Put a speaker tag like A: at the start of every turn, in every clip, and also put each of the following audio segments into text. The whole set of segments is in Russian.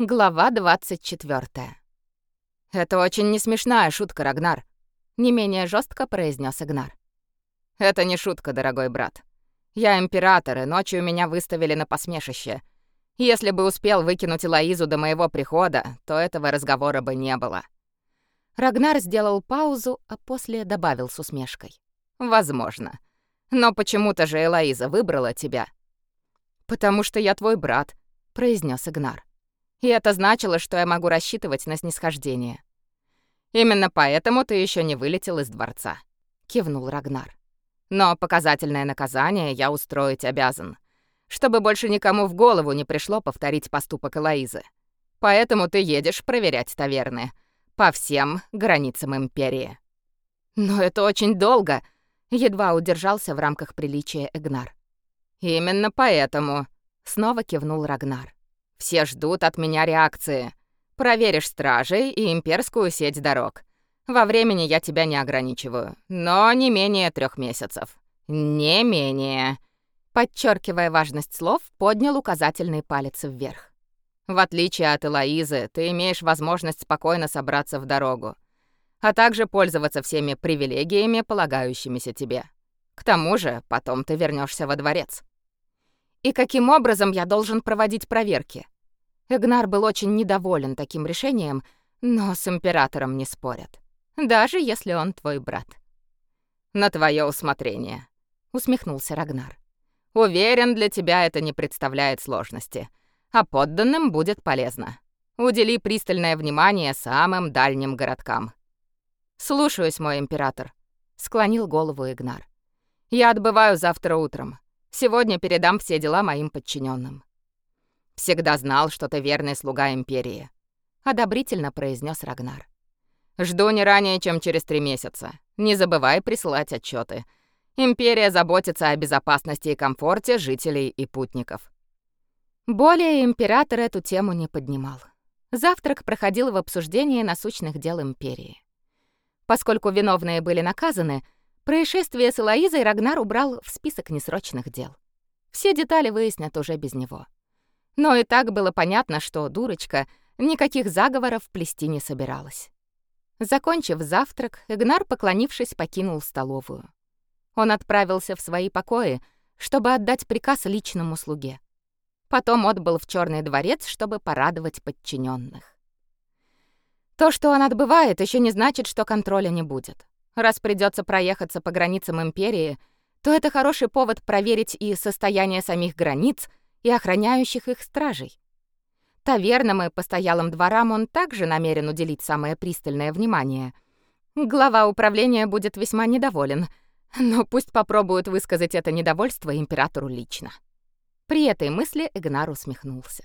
A: Глава 24. «Это очень не смешная шутка, Рагнар», — не менее жестко произнес Игнар. «Это не шутка, дорогой брат. Я император, и ночью меня выставили на посмешище. Если бы успел выкинуть Лоизу до моего прихода, то этого разговора бы не было». Рагнар сделал паузу, а после добавил с усмешкой. «Возможно. Но почему-то же Элоиза выбрала тебя». «Потому что я твой брат», — произнес Игнар. И это значило, что я могу рассчитывать на снисхождение. Именно поэтому ты еще не вылетел из дворца, кивнул Рагнар. Но показательное наказание я устроить обязан, чтобы больше никому в голову не пришло повторить поступок Элоизы. Поэтому ты едешь проверять таверны по всем границам империи. Но это очень долго, едва удержался в рамках приличия Эгнар. Именно поэтому, снова кивнул Рагнар. Все ждут от меня реакции. Проверишь стражей и имперскую сеть дорог. Во времени я тебя не ограничиваю, но не менее трех месяцев. Не менее. Подчеркивая важность слов, поднял указательный палец вверх. В отличие от Элоизы, ты имеешь возможность спокойно собраться в дорогу, а также пользоваться всеми привилегиями, полагающимися тебе. К тому же, потом ты вернешься во дворец. И каким образом я должен проводить проверки? Эгнар был очень недоволен таким решением, но с императором не спорят. Даже если он твой брат. На твое усмотрение, усмехнулся Рагнар. Уверен, для тебя это не представляет сложности, а подданным будет полезно. Удели пристальное внимание самым дальним городкам. Слушаюсь, мой император, склонил голову Игнар. Я отбываю завтра утром. Сегодня передам все дела моим подчиненным. Всегда знал, что ты верный слуга империи, одобрительно произнес Рагнар. Жду не ранее, чем через три месяца. Не забывай присылать отчеты. Империя заботится о безопасности и комфорте жителей и путников. Более император эту тему не поднимал. Завтрак проходил в обсуждении насущных дел империи. Поскольку виновные были наказаны, Происшествие с Элоизой Рагнар убрал в список несрочных дел. Все детали выяснят уже без него. Но и так было понятно, что дурочка никаких заговоров плести не собиралась. Закончив завтрак, Игнар, поклонившись, покинул столовую. Он отправился в свои покои, чтобы отдать приказ личному слуге. Потом отбыл в Черный дворец, чтобы порадовать подчиненных. То, что он отбывает, еще не значит, что контроля не будет. Раз придется проехаться по границам империи, то это хороший повод проверить и состояние самих границ, и охраняющих их стражей. Тавернам и постоялым дворам он также намерен уделить самое пристальное внимание. Глава управления будет весьма недоволен, но пусть попробуют высказать это недовольство императору лично. При этой мысли Игнар усмехнулся.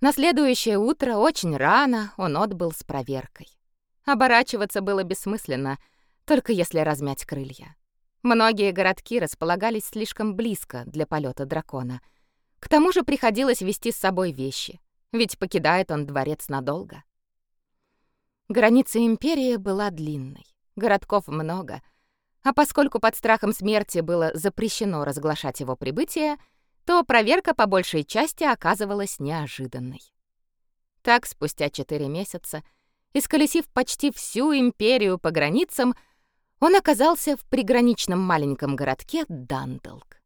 A: На следующее утро очень рано он отбыл с проверкой. Оборачиваться было бессмысленно, только если размять крылья. Многие городки располагались слишком близко для полета дракона. К тому же приходилось вести с собой вещи, ведь покидает он дворец надолго. Граница империи была длинной, городков много, а поскольку под страхом смерти было запрещено разглашать его прибытие, то проверка по большей части оказывалась неожиданной. Так, спустя четыре месяца — Исколесив почти всю империю по границам, он оказался в приграничном маленьком городке Дандалк.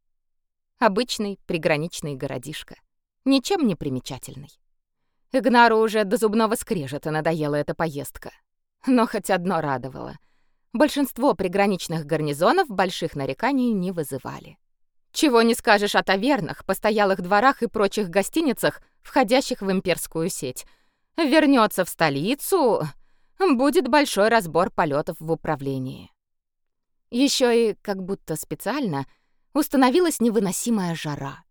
A: Обычный приграничный городишко, ничем не примечательный. Игнару уже до зубного скрежета надоела эта поездка. Но хоть одно радовало. Большинство приграничных гарнизонов больших нареканий не вызывали. Чего не скажешь о тавернах, постоялых дворах и прочих гостиницах, входящих в имперскую сеть — вернется в столицу, будет большой разбор полетов в управлении. Еще и, как будто специально, установилась невыносимая жара.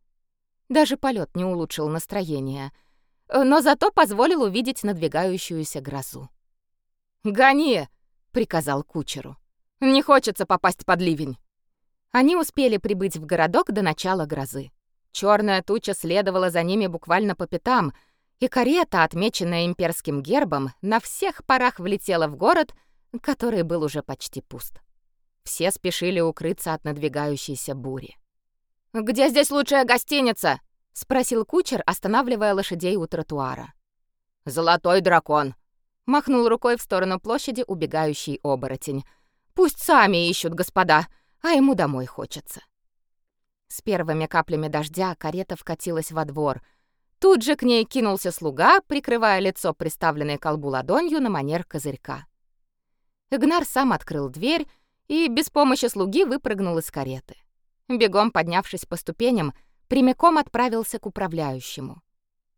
A: Даже полет не улучшил настроение, но зато позволил увидеть надвигающуюся грозу. «Гони!» — приказал кучеру. «Не хочется попасть под ливень». Они успели прибыть в городок до начала грозы. Черная туча следовала за ними буквально по пятам — и карета, отмеченная имперским гербом, на всех парах влетела в город, который был уже почти пуст. Все спешили укрыться от надвигающейся бури. «Где здесь лучшая гостиница?» — спросил кучер, останавливая лошадей у тротуара.
B: «Золотой дракон», —
A: махнул рукой в сторону площади убегающий оборотень. «Пусть сами ищут, господа, а ему домой хочется». С первыми каплями дождя карета вкатилась во двор. Тут же к ней кинулся слуга, прикрывая лицо приставленной колбу ладонью на манер козырька. Игнар сам открыл дверь и без помощи слуги выпрыгнул из кареты. Бегом поднявшись по ступеням, прямиком отправился к управляющему.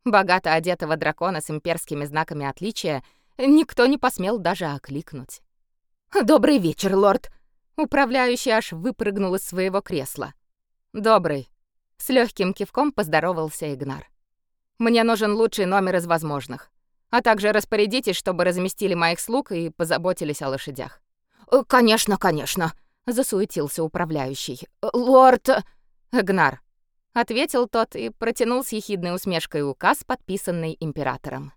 A: Богато одетого дракона с имперскими знаками отличия никто не посмел даже окликнуть. «Добрый вечер, лорд!» Управляющий аж выпрыгнул из своего кресла. «Добрый!» С легким кивком поздоровался Игнар. «Мне нужен лучший номер из возможных. А также распорядитесь, чтобы разместили моих слуг и позаботились о лошадях».
B: «Э, «Конечно, конечно!» — засуетился управляющий. «Лорд...»
A: «Игнар, — ответил тот и протянул с ехидной усмешкой указ, подписанный императором.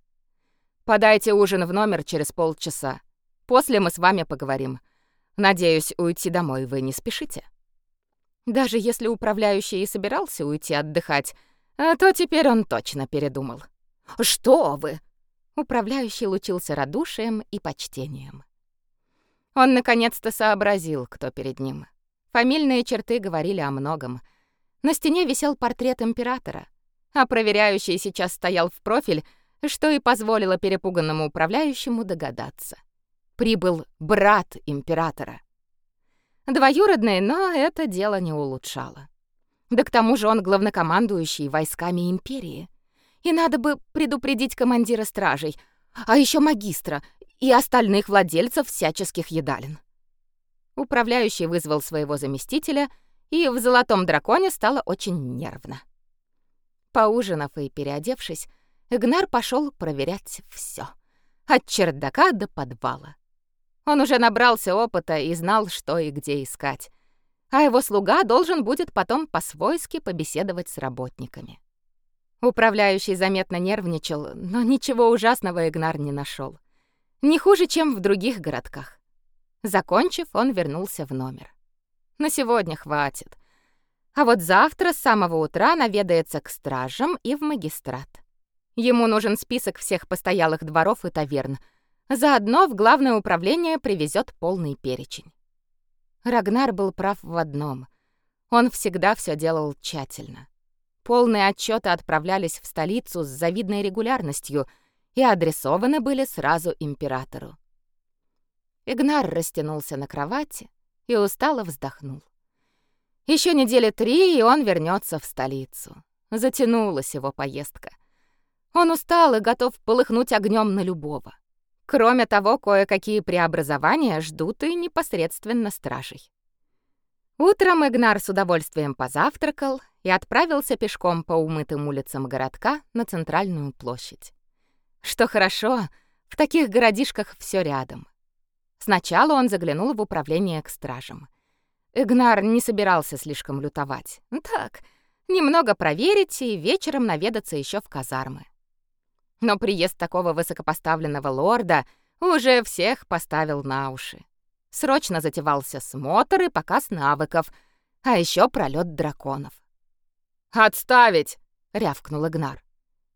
A: «Подайте ужин в номер через полчаса. После мы с вами поговорим. Надеюсь, уйти домой вы не спешите». Даже если управляющий и собирался уйти отдыхать, то теперь он точно передумал.
B: «Что вы!»
A: Управляющий лучился радушием и почтением. Он наконец-то сообразил, кто перед ним. Фамильные черты говорили о многом — на стене висел портрет императора, а проверяющий сейчас стоял в профиль, что и позволило перепуганному управляющему догадаться. Прибыл брат императора. Двоюродный, но это дело не улучшало. Да к тому же он главнокомандующий войсками империи. И надо бы предупредить командира стражей, а еще магистра и остальных владельцев всяческих едалин. Управляющий вызвал своего заместителя — и в «Золотом драконе» стало очень нервно. Поужинав и переодевшись, Игнар пошел проверять все, от чердака до подвала. Он уже набрался опыта и знал, что и где искать, а его слуга должен будет потом по-свойски побеседовать с работниками. Управляющий заметно нервничал, но ничего ужасного Игнар не нашел. Не хуже, чем в других городках. Закончив, он вернулся в номер. На сегодня хватит. А вот завтра с самого утра наведается к стражам и в магистрат. Ему нужен список всех постоялых дворов и таверн. Заодно в главное управление привезет полный перечень. Рагнар был прав в одном. Он всегда все делал тщательно. Полные отчеты отправлялись в столицу с завидной регулярностью и адресованы были сразу императору. Игнар растянулся на кровати, и устало вздохнул. Еще недели три, и он вернется в столицу. Затянулась его поездка. Он устал и готов полыхнуть огнем на любого. Кроме того, кое-какие преобразования ждут и непосредственно стражей. Утром Игнар с удовольствием позавтракал и отправился пешком по умытым улицам городка на центральную площадь. Что хорошо, в таких городишках все рядом. Сначала он заглянул в управление к стражам. Игнар не собирался слишком лютовать. Так, немного проверить и вечером наведаться еще в казармы. Но приезд такого высокопоставленного лорда уже всех поставил на уши. Срочно затевался смотр и показ навыков, а еще пролет драконов.
B: «Отставить!»
A: — рявкнул Игнар.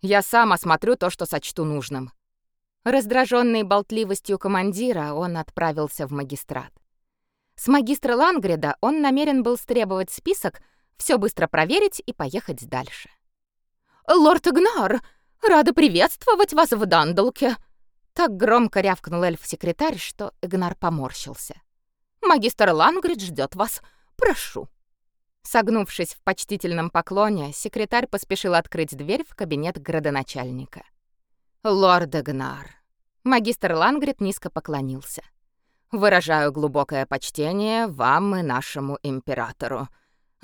B: «Я сам осмотрю то, что сочту нужным».
A: Раздраженный болтливостью командира, он отправился в магистрат. С магистра Лангреда он намерен был стребовать список, все быстро проверить и поехать дальше. «Лорд Игнар, рада приветствовать вас в Дандалке!» Так громко рявкнул эльф-секретарь, что Игнар поморщился. «Магистр Лангрид ждет вас. Прошу». Согнувшись в почтительном поклоне, секретарь поспешил открыть дверь в кабинет градоначальника. «Лорд Эгнар». Магистр Лангрид низко поклонился. «Выражаю глубокое почтение вам и нашему императору.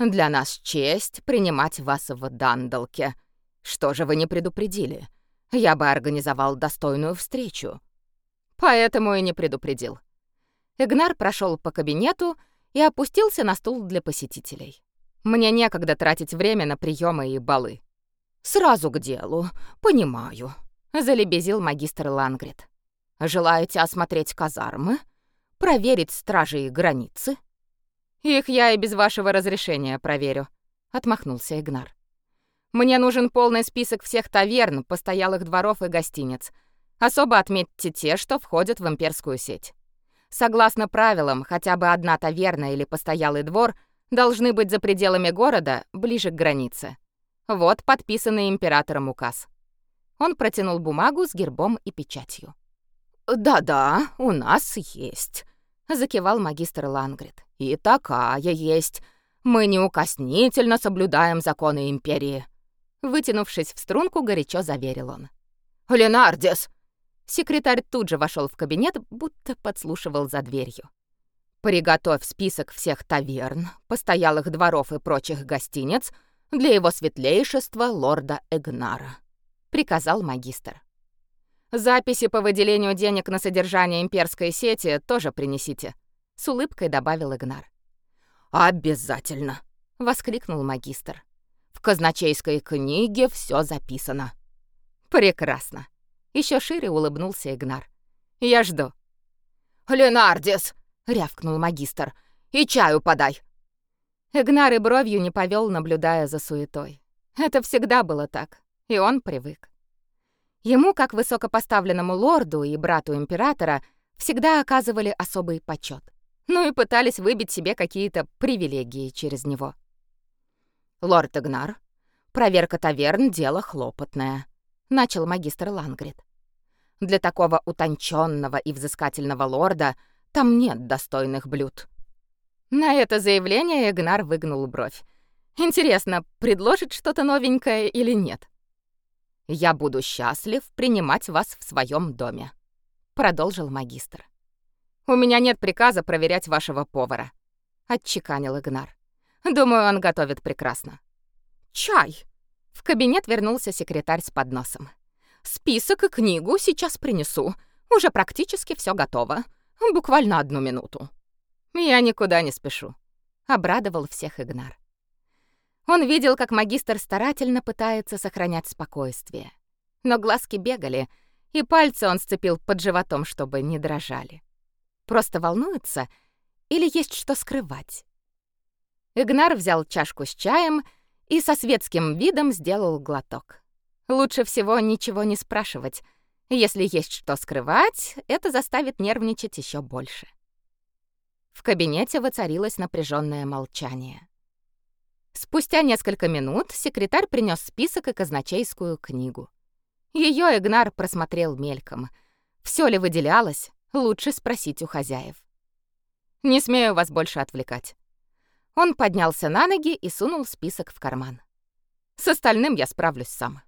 A: Для нас честь принимать вас в Дандалке. Что же вы не предупредили? Я бы организовал достойную встречу». Поэтому и не предупредил. Игнар прошел по кабинету и опустился на стул для посетителей. Мне некогда тратить время на приемы и балы. Сразу к делу. Понимаю залебезил магистр Лангрид. Желаете осмотреть казармы? Проверить стражи и границы? Их я и без вашего разрешения проверю, отмахнулся Игнар. Мне нужен полный список всех таверн, постоялых дворов и гостиниц. Особо отметьте те, что входят в имперскую сеть. Согласно правилам, хотя бы одна таверна или постоялый двор должны быть за пределами города, ближе к границе. Вот подписанный императором указ. Он протянул бумагу с гербом и печатью.
B: «Да-да, у нас есть», — закивал магистр Лангрид. «И такая есть. Мы неукоснительно соблюдаем законы империи».
A: Вытянувшись в струнку, горячо заверил он.
B: «Ленардис!»
A: Секретарь тут же вошел в кабинет, будто подслушивал за дверью. «Приготовь список всех таверн, постоялых дворов и прочих гостиниц для его светлейшества лорда Эгнара», — приказал магистр. «Записи по выделению денег на содержание имперской сети тоже принесите», — с улыбкой добавил Игнар.
B: «Обязательно!» — воскликнул магистр. «В казначейской книге все записано».
A: «Прекрасно!» Еще шире улыбнулся Игнар. «Я жду».
B: «Ленардис!» — рявкнул магистр. «И чаю подай!»
A: Игнар и бровью не повел, наблюдая за суетой. Это всегда было так, и он привык. Ему, как высокопоставленному лорду и брату императора, всегда оказывали особый почет. Ну и пытались выбить себе какие-то привилегии через него.
B: «Лорд Игнар, проверка таверн — дело хлопотное», — начал магистр Лангрид. Для такого утонченного и взыскательного лорда там нет достойных блюд.
A: На это заявление Игнар выгнул бровь. Интересно, предложит что-то новенькое или нет?
B: Я буду счастлив принимать вас в своем доме, продолжил магистр.
A: У меня нет приказа проверять вашего повара, отчеканил Игнар. Думаю, он готовит прекрасно.
B: Чай.
A: В кабинет вернулся секретарь с подносом.
B: Список и книгу сейчас принесу. Уже практически все готово. Буквально одну минуту.
A: Я никуда не спешу, обрадовал всех Игнар. Он видел, как магистр старательно пытается сохранять спокойствие. Но глазки бегали, и пальцы он сцепил под животом, чтобы не дрожали. Просто волнуется или есть что скрывать? Игнар взял чашку с чаем и со светским видом сделал глоток. Лучше всего ничего не спрашивать. Если есть что скрывать, это заставит нервничать еще больше. В кабинете воцарилось напряженное молчание. Спустя несколько минут секретарь принес список и казначейскую книгу. Ее Игнар просмотрел мельком. Все ли выделялось, лучше спросить у хозяев. «Не смею вас больше отвлекать». Он поднялся на ноги и сунул список в карман. «С остальным я справлюсь сам».